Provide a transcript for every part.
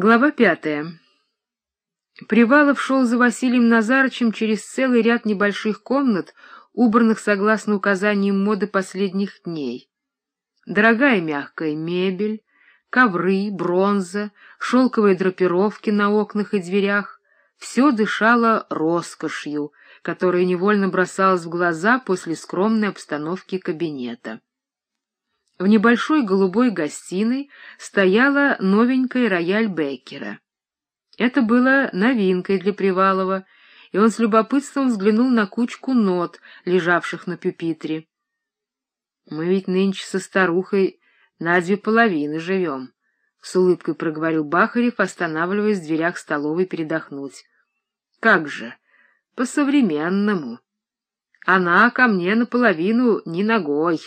Глава пятая. Привалов шел за Василием Назарычем через целый ряд небольших комнат, убранных согласно указаниям моды последних дней. Дорогая мягкая мебель, ковры, бронза, шелковые драпировки на окнах и дверях — все дышало роскошью, которая невольно бросалась в глаза после скромной обстановки кабинета. В небольшой голубой гостиной стояла новенькая рояль Беккера. Это было новинкой для Привалова, и он с любопытством взглянул на кучку нот, лежавших на пюпитре. — Мы ведь нынче со старухой на две половины живем, — с улыбкой проговорил Бахарев, останавливаясь в дверях столовой передохнуть. — Как же, по-современному. Она ко мне наполовину не ногой.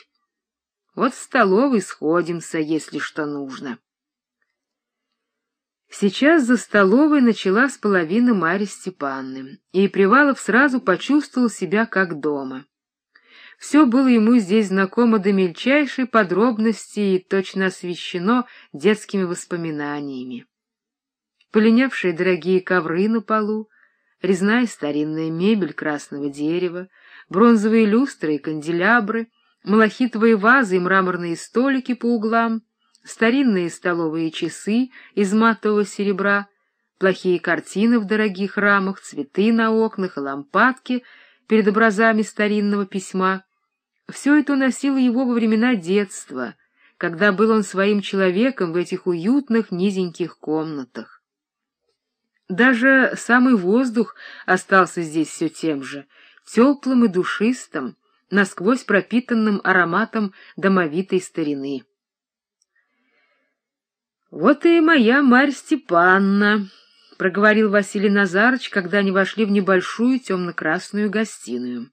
Вот в столовой сходимся, если что нужно. Сейчас за столовой начала с половины Марья Степанны, и Привалов сразу почувствовал себя как дома. Все было ему здесь знакомо до мельчайшей подробности и точно освещено детскими воспоминаниями. Полинявшие дорогие ковры на полу, резная старинная мебель красного дерева, бронзовые люстры и канделябры — малахитовые вазы и мраморные столики по углам, старинные столовые часы из матового серебра, плохие картины в дорогих рамах, цветы на окнах и лампадки перед образами старинного письма. Все это уносило его во времена детства, когда был он своим человеком в этих уютных низеньких комнатах. Даже самый воздух остался здесь все тем же, теплым и душистым, насквозь пропитанным ароматом домовитой старины. «Вот и моя Марь Степанна», — проговорил Василий Назарыч, когда они вошли в небольшую темно-красную гостиную.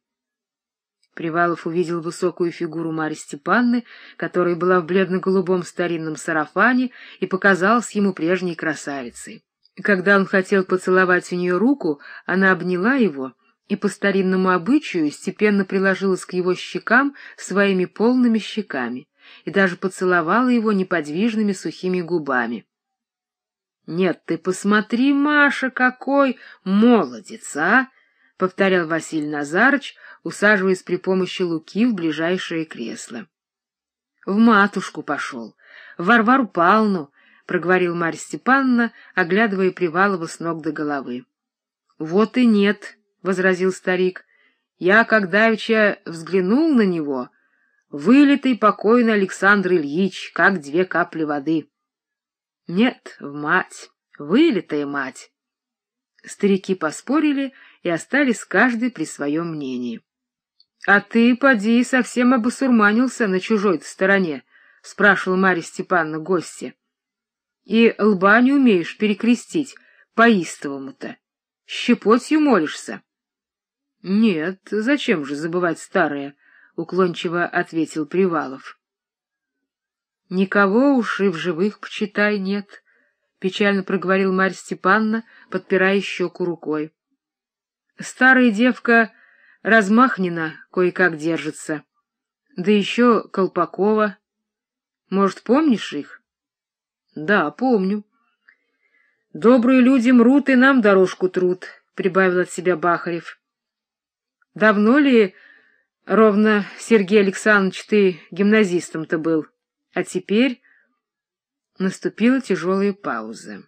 Привалов увидел высокую фигуру Марьи Степанны, которая была в бледно-голубом старинном сарафане и показалась ему прежней красавицей. Когда он хотел поцеловать у нее руку, она обняла его и по старинному обычаю степенно приложилась к его щекам своими полными щеками и даже поцеловала его неподвижными сухими губами. — Нет, ты посмотри, Маша, какой молодец, а! — повторял Василий Назарыч, усаживаясь при помощи луки в ближайшее кресло. — В матушку пошел, в Варвару Палну, — проговорил Марья Степановна, оглядывая Привалова с ног до головы. — Вот и нет, — возразил старик. — Я, как давеча взглянул на него, вылитый покойный Александр Ильич, как две капли воды. — Нет, в мать, вылитая мать. Старики поспорили и остались каждый при своем мнении. — А ты, поди, совсем обосурманился на чужой стороне, — спрашивал Марья Степановна гостья. — И лба не умеешь перекрестить по-истовому-то. Щепотью молишься. —— Нет, зачем же забывать старое? — уклончиво ответил Привалов. — Никого уж и в живых, почитай, нет, — печально проговорил Марья Степановна, подпирая щеку рукой. — Старая девка размахнена кое-как держится. Да еще Колпакова. Может, помнишь их? — Да, помню. — Добрые люди мрут и нам дорожку труд, — прибавил от себя Бахарев. — Давно ли, ровно, Сергей Александрович, ты гимназистом-то был? А теперь наступила тяжелая пауза.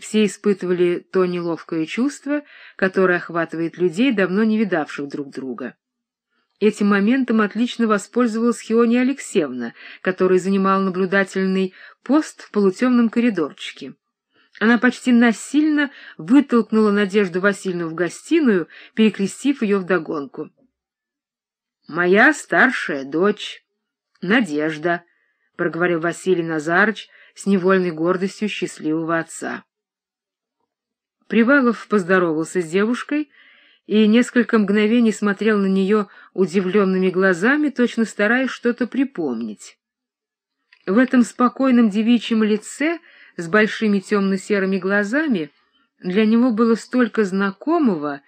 Все испытывали то неловкое чувство, которое охватывает людей, давно не видавших друг друга. Этим моментом отлично воспользовалась Хиония Алексеевна, которая занимала наблюдательный пост в полутемном коридорчике. Она почти насильно вытолкнула Надежду Васильевну в гостиную, перекрестив ее вдогонку. — Моя старшая дочь, Надежда, — проговорил Василий Назарыч с невольной гордостью счастливого отца. Привалов поздоровался с девушкой и несколько мгновений смотрел на нее удивленными глазами, точно стараясь что-то припомнить. В этом спокойном девичьем лице — с большими темно-серыми глазами, для него было столько знакомого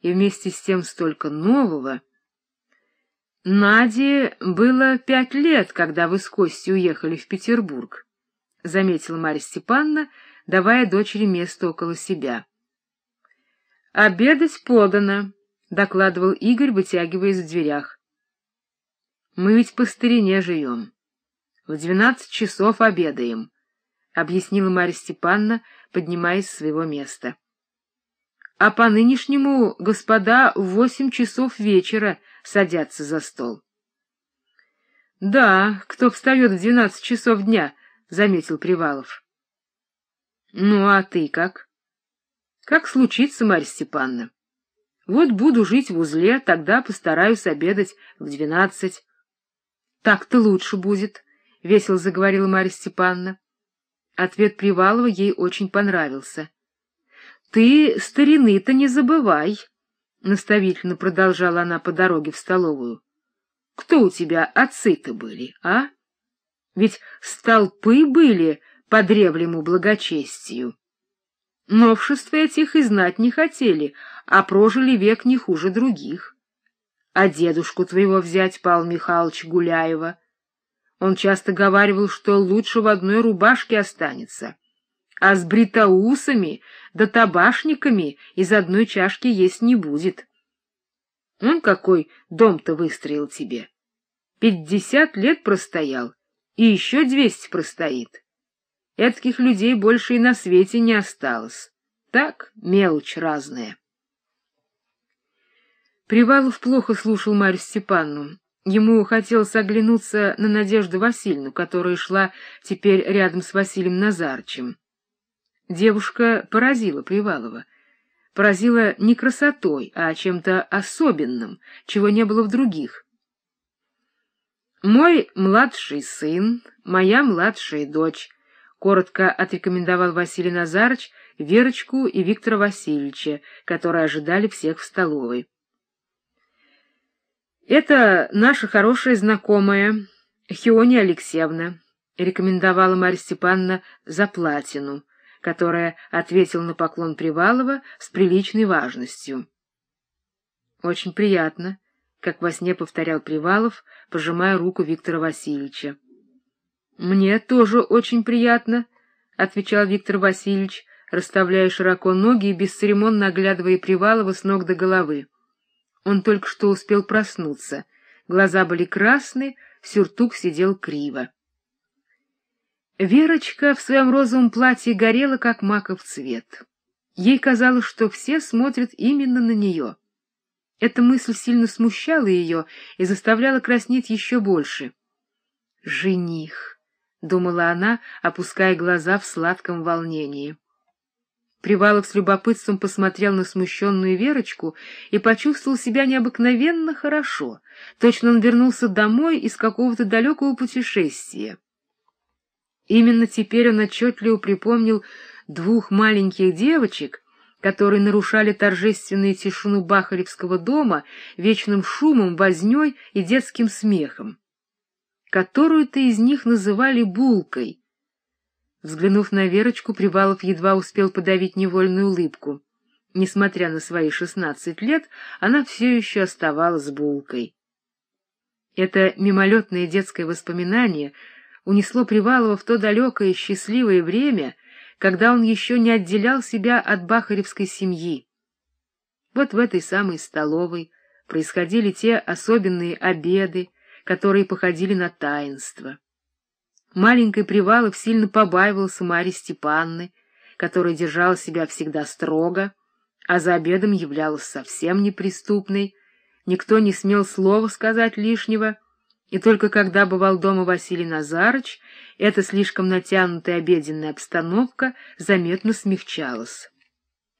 и вместе с тем столько нового. Наде было пять лет, когда вы с Костей уехали в Петербург, — заметила Марья Степановна, давая дочери место около себя. — Обедать подано, — докладывал Игорь, вытягиваясь в дверях. — Мы ведь по старине живем. В двенадцать часов обедаем, — объяснила Марья Степановна, поднимаясь с своего места. — А по-нынешнему господа в восемь часов вечера садятся за стол. — Да, кто встает в двенадцать часов дня, — заметил Привалов. — Ну, а ты как? — Как случится, Марья Степановна? Вот буду жить в узле, тогда постараюсь обедать в двенадцать. — Так-то лучше будет, — весело заговорила Марья Степановна. Ответ Привалова ей очень понравился. — Ты старины-то не забывай, — наставительно продолжала она по дороге в столовую. — Кто у тебя отцы-то были, а? Ведь столпы были по древнему благочестию. Новшества этих и знать не хотели, а прожили век не хуже других. А дедушку твоего взять, Павел Михайлович Гуляева — он часто говаривал, что лучше в одной рубашке останется, а с бритоусами да табашниками из одной чашки есть не будет. Он какой дом-то выстроил тебе. Пятьдесят лет простоял, и еще двести простоит. Этких людей больше и на свете не осталось. Так, мелочь разная. Привалов плохо слушал Марью Степановну. Ему хотелось оглянуться на Надежду Васильевну, которая шла теперь рядом с Василием Назарчем. Девушка поразила Привалова. Поразила не красотой, а чем-то особенным, чего не было в других. «Мой младший сын, моя младшая дочь», — коротко отрекомендовал Василий Назарыч Верочку и Виктора Васильевича, которые ожидали всех в столовой. Это наша хорошая знакомая Хиония Алексеевна, рекомендовала Марья Степановна Заплатину, которая ответила на поклон Привалова с приличной важностью. Очень приятно, как во сне повторял Привалов, пожимая руку Виктора Васильевича. Мне тоже очень приятно, отвечал Виктор Васильевич, расставляя широко ноги и бесцеремонно оглядывая Привалова с ног до головы. Он только что успел проснуться. Глаза были красные, сюртук сидел криво. Верочка в своем розовом платье горела, как маков цвет. Ей казалось, что все смотрят именно на нее. Эта мысль сильно смущала ее и заставляла краснеть еще больше. «Жених», — думала она, опуская глаза в сладком волнении. Привалов с любопытством посмотрел на смущенную Верочку и почувствовал себя необыкновенно хорошо. Точно он вернулся домой из какого-то далекого путешествия. Именно теперь он отчетливо припомнил двух маленьких девочек, которые нарушали торжественную тишину Бахаревского дома вечным шумом, вознёй и детским смехом. Которую-то из них называли Булкой — Взглянув на Верочку, Привалов едва успел подавить невольную улыбку. Несмотря на свои шестнадцать лет, она все еще оставалась булкой. Это мимолетное детское воспоминание унесло Привалова в то далекое счастливое время, когда он еще не отделял себя от бахаревской семьи. Вот в этой самой столовой происходили те особенные обеды, которые походили на таинство. Маленький Привалов сильно побаивался Марьи Степанны, которая держала себя всегда строго, а за обедом являлась совсем неприступной, никто не смел слова сказать лишнего, и только когда бывал дома Василий Назарыч, эта слишком натянутая обеденная обстановка заметно смягчалась.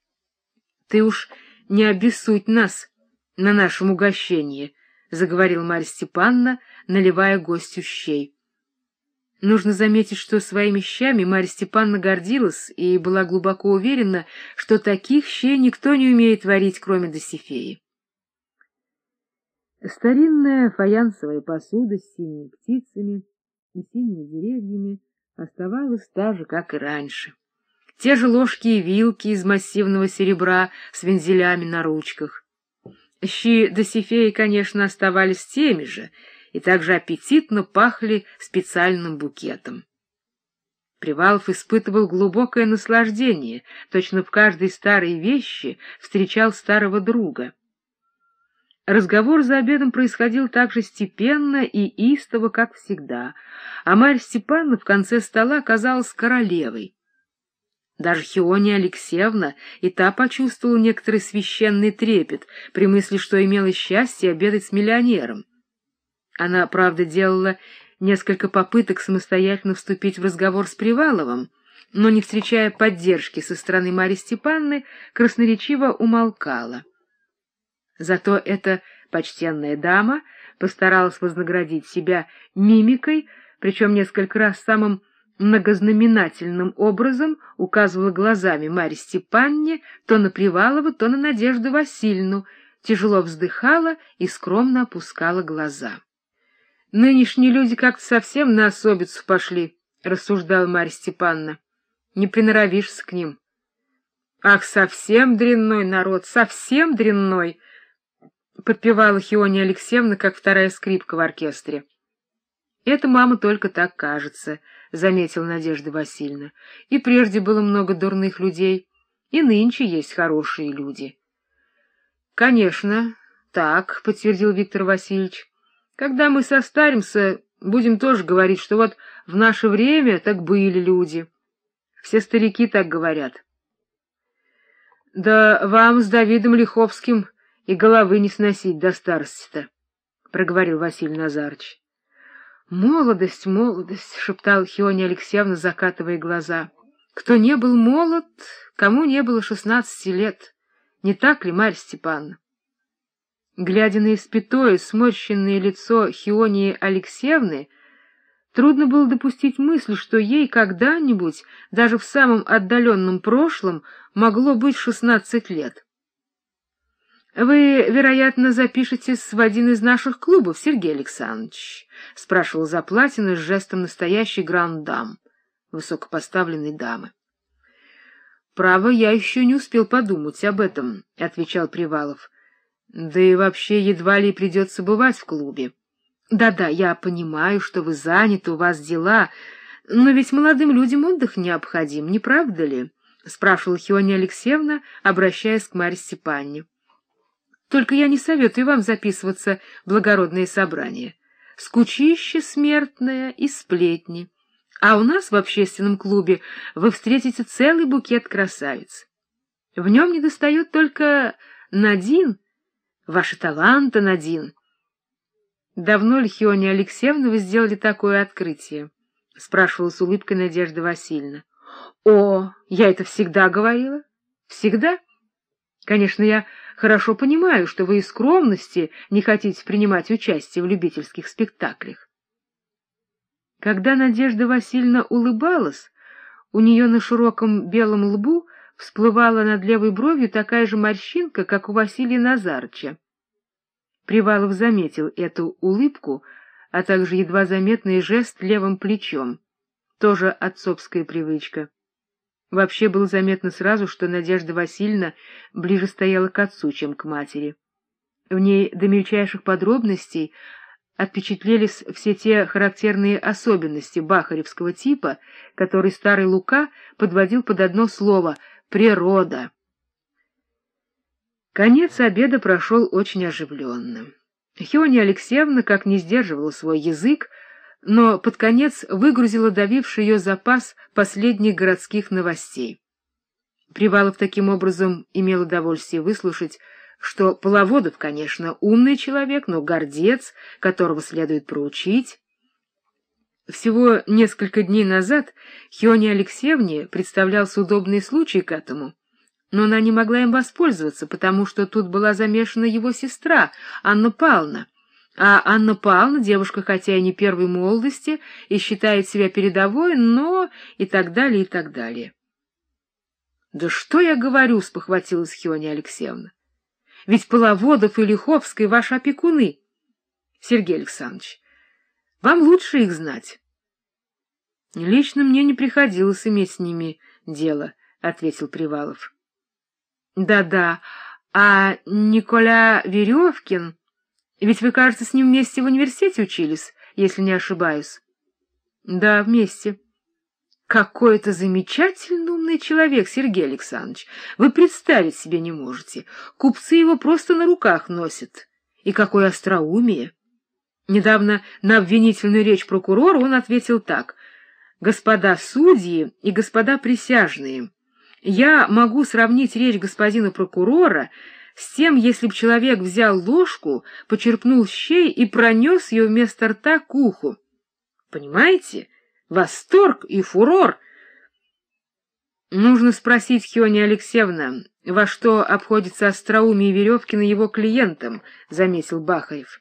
— Ты уж не обессудь нас на нашем угощении, — заговорила Марья Степановна, наливая гостю щей. Нужно заметить, что своими щами Марья Степановна гордилась и была глубоко уверена, что таких щей никто не умеет варить, кроме Досифеи. Старинная фаянсовая посуда с синими птицами и синими деревьями оставалась та же, как и раньше. Те же ложки и вилки из массивного серебра с вензелями на ручках. Щи Досифеи, конечно, оставались теми же — и также аппетитно пахли специальным букетом. Привалов испытывал глубокое наслаждение, точно в каждой старой вещи встречал старого друга. Разговор за обедом происходил так же степенно и истово, как всегда, а Марья Степановна в конце стола казалась королевой. Даже Хиония Алексеевна и та почувствовала некоторый священный трепет при мысли, что имела счастье обедать с миллионером. Она, правда, делала несколько попыток самостоятельно вступить в разговор с Приваловым, но, не встречая поддержки со стороны Марьи Степановны, красноречиво умолкала. Зато эта почтенная дама постаралась вознаградить себя мимикой, причем несколько раз самым многознаменательным образом указывала глазами Марье Степанне то на Привалова, то на Надежду Васильевну, тяжело вздыхала и скромно опускала глаза. Нынешние люди как-то совсем на особицу пошли, — рассуждала Марья Степановна. Не приноровишься к ним. Ах, совсем дрянной народ, совсем дрянной! — подпевала Хиония Алексеевна, как вторая скрипка в оркестре. — Это мама только так кажется, — заметила Надежда Васильевна. — И прежде было много дурных людей, и нынче есть хорошие люди. — Конечно, так, — подтвердил Виктор Васильевич. Когда мы состаримся, будем тоже говорить, что вот в наше время так были люди. Все старики так говорят. — Да вам с Давидом Лиховским и головы не сносить до старости-то, — проговорил Василий Назарыч. — Молодость, молодость, — шептал Хиония Алексеевна, закатывая глаза. — Кто не был молод, кому не было шестнадцати лет. Не так ли, Марья Степановна? Глядя на испятое, сморщенное лицо Хионии Алексеевны, трудно было допустить мысль, что ей когда-нибудь, даже в самом отдаленном прошлом, могло быть шестнадцать лет. — Вы, вероятно, запишетесь в один из наших клубов, Сергей Александрович? — спрашивал Заплатина с жестом настоящей гранд-дам, высокопоставленной дамы. — Право, я еще не успел подумать об этом, — отвечал Привалов. Да и вообще едва ли придется бывать в клубе. Да-да, я понимаю, что вы заняты, у вас дела, но ведь молодым людям отдых необходим, не правда ли? — спрашивала Хиония Алексеевна, обращаясь к Марье Степанне. — Только я не советую вам записываться в благородные собрания. Скучище смертное и сплетни. А у нас в общественном клубе вы встретите целый букет красавиц. В нем недостает только Надин — Ваши таланты, Надин. Давно ли, Хиония Алексеевна, вы сделали такое открытие? — спрашивала с улыбкой Надежда Васильевна. — О, я это всегда говорила. Всегда? Конечно, я хорошо понимаю, что вы из скромности не хотите принимать участие в любительских спектаклях. Когда Надежда Васильевна улыбалась, у нее на широком белом лбу всплывала над левой бровью такая же морщинка, как у Василия Назарча. Привалов заметил эту улыбку, а также едва заметный жест левым плечом. Тоже отцовская привычка. Вообще было заметно сразу, что Надежда Васильевна ближе стояла к отцу, чем к матери. В ней до мельчайших подробностей отпечатлелись все те характерные особенности бахаревского типа, который старый Лука подводил под одно слово — природа. Конец обеда прошел очень оживленно. Хиония Алексеевна как не сдерживала свой язык, но под конец выгрузила давивший ее запас последних городских новостей. Привалов таким образом имел удовольствие выслушать, что Половодов, конечно, умный человек, но гордец, которого следует проучить, всего несколько дней назад Хионе Алексеевне представлялся удобный случай к этому, но она не могла им воспользоваться, потому что тут была замешана его сестра, Анна Павловна. А Анна Павловна, девушка, хотя и не первой молодости, и считает себя передовой, но и так далее, и так далее. — Да что я говорю, — спохватилась Хиония Алексеевна. — Ведь Половодов и Лиховский — ваши опекуны. Сергей Александрович, вам лучше их знать. — Лично мне не приходилось иметь с ними дело, — ответил Привалов. Да — Да-да, а Николя Веревкин... Ведь вы, кажется, с ним вместе в университете учились, если не ошибаюсь. — Да, вместе. Какой это замечательно умный человек, Сергей Александрович. Вы представить себе не можете. Купцы его просто на руках носят. И какое остроумие! Недавно на обвинительную речь прокурора он ответил так. «Господа судьи и господа присяжные, я могу сравнить речь господина прокурора с тем, если бы человек взял ложку, почерпнул щей и пронес ее вместо рта к уху. Понимаете? Восторг и фурор. Нужно спросить Хиони Алексеевна, во что обходится остроумие Веревкина его клиентам, — заметил Бахарев.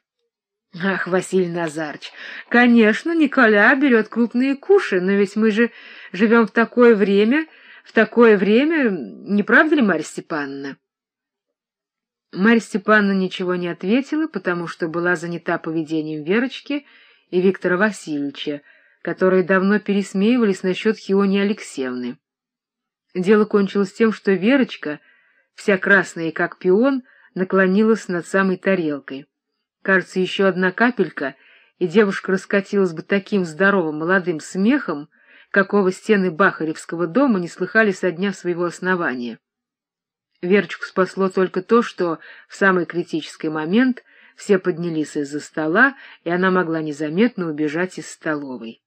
Ах, Василий Назарч, конечно, Николя берет крупные куши, но ведь мы же живем в такое время, в такое время, не правда ли, Марья Степановна? Марья Степановна ничего не ответила, потому что была занята поведением Верочки и Виктора Васильевича, которые давно пересмеивались насчет Хиони Алексеевны. Дело кончилось тем, что Верочка, вся красная как пион, наклонилась над самой тарелкой. Кажется, еще одна капелька, и девушка раскатилась бы таким здоровым молодым смехом, какого стены Бахаревского дома не слыхали со дня своего основания. Верочку спасло только то, что в самый критический момент все поднялись из-за стола, и она могла незаметно убежать из столовой.